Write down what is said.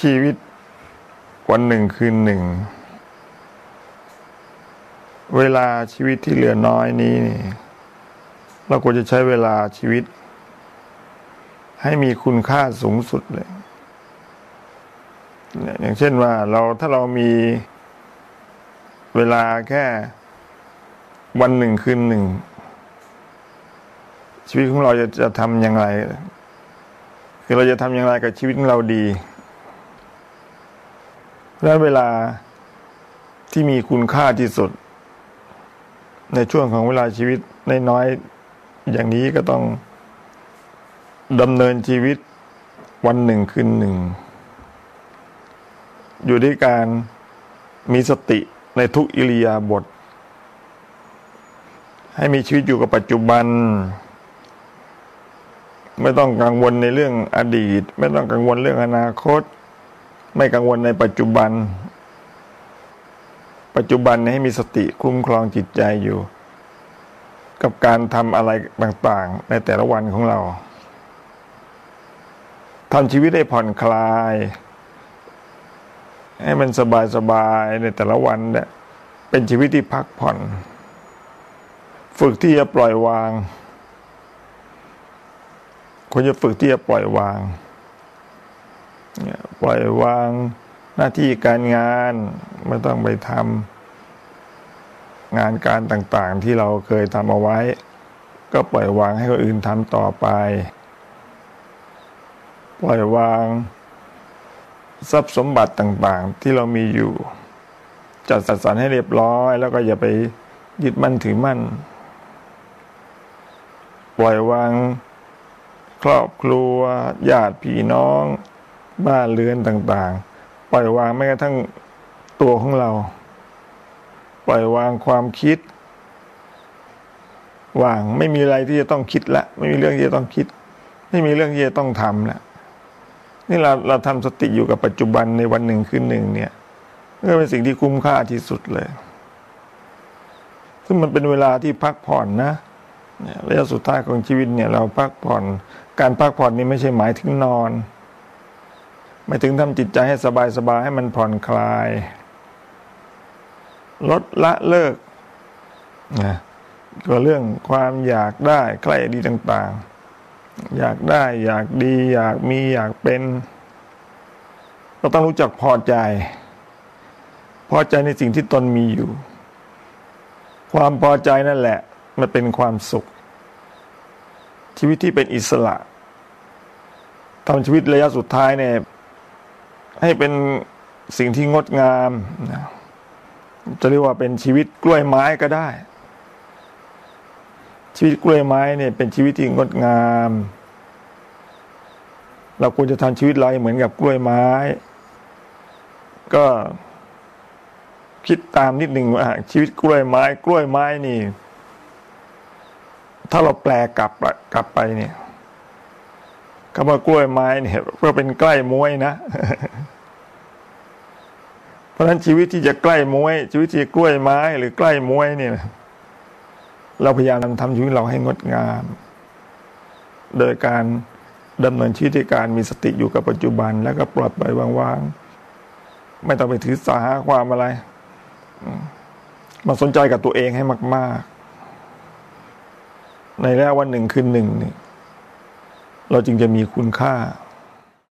ชีวิตวันหนึ่งคืนหนึ่ง เวลาชีวิตที่เหลือน้อยนี้ เราควรจะใช้เวลาชีวิต ให้มีคุณค่าสูงสุดเลย อย่างเช่นว่าเราถ้าเรามีเวลาแค่วันหนึ่งคืนหนึ่ง ชีวิตของเราจะจะทำอย่างไร คือเราจะทำอย่างไรกับชีวิตของเราดี และเวลาที่มีคุณค่าที่สุด ในช่วงของเวลาชีวิตในน้อยอย่างนี้ก็ต้องดำเนินชีวิตวันหนึ่งคืนหนึ่ง อยู่ด้วยการมีสติในทุกอิริยาบถให้มีชีวิตอยู่กับปัจจุบัน ไม่ต้องกังวลในเรื่องอดีต ไม่ต้องกังวลเรื่องอนาคต ไม่กังวลในปัจจุบัน ปัจจุบันให้มีสติคุ้มครองจิตใจอยู่ กับการทำอะไรต่างๆ ในแต่ละวันของเราทำชีวิตให้ผ่อนคลาย ให้มันสบายๆในแต่ละวันเนี่ยเป็นชีวิตที่พักผ่อน ฝึกที่จะปล่อยวางควรจะฝึกที่จะปล่อยวาง ปล่อยวางหน้าที่การงานไม่ต้องไปทำงานการต่างๆ ที่เราเคยทำเอาไว้ ก็ปล่อยวางให้คนอื่นทำต่อไป ปล่อยวาง ทรัพย์สมบัติต่างๆ ที่เรามีอยู่ จัดสรรให้เรียบร้อย แล้วก็อย่าไปยึดมั่นถือมั่น ปล่อยวางครอบครัวญาติพี่น้อง บ้านเรือนต่างๆ ปล่อยวางแม้กระทั่งตัวของเรา ปล่อยวางความคิด วางไม่มีอะไรที่จะต้องคิดละ ไม่มีเรื่องที่จะต้องคิด ไม่มีเรื่องที่จะต้องทำละนี่เราเราทำสติอยู่กับปัจจุบันในวันหนึ่งคืนหนึ่งเนี่ยก็เป็นสิ่งที่คุ้มค่าที่สุดเลย ซึ่งมันเป็นเวลาที่พักผ่อนนะระยะสุดท้ายของชีวิตเนี่ย เราพักผ่อน การพักผ่อนนี่ไม่ใช่หมายถึงนอน ไม่ถึงทำจิตใจให้สบายสบายให้มันผ่อนคลาย ลดละเลิกนะก็เรื่องความอยากได้ใกล้ดีต่าง ๆ อยากได้อยากดี อยากมีอยากเป็นเราต้องรู้จักพอใจ พอใจในสิ่งที่ตนมีอยู่ ความพอใจนั่นแหละ มันเป็นความสุข ชีวิตที่เป็นอิสระทำชีวิตระยะสุดท้ายเนี่ย ให้เป็นสิ่งที่งดงามนะจะเรียกว่าเป็นชีวิตกล้วยไม้ก็ได้ ชีวิตกล้วยไม้เนี่ยเป็นชีวิตที่งดงาม เราควรจะทำชีวิตเราเหมือนกับกล้วยไม้ ก็คิดตามนิดหนึ่งว่าชีวิตกล้วยไม้ กล้วยไม้นี่ ถ้าเราแปลกลับกลับไปเนี่ยคำว่ากล้วยไม้เนี่ยเพื่อเป็นใกล้มวยนะ ราะฉะนั้นชีวิตที่จะใกล้มวย ชีวิตที่กล้วยไม้หรือใกล้มวยเนี่ยเราพยายามทำชีวิตเราให้งดงาม โดยการดำเนินชีวิตการมีสติอยู่กับปัจจุบัน แล้วก็ปลอดไปว่างๆไม่ต้องไปถือสาความอะไรมาสนใจกับตัวเองให้มาก ๆ ในแรกวันหนึ่งคืนหนึ่งนี่เราจึงจะมีคุณค่า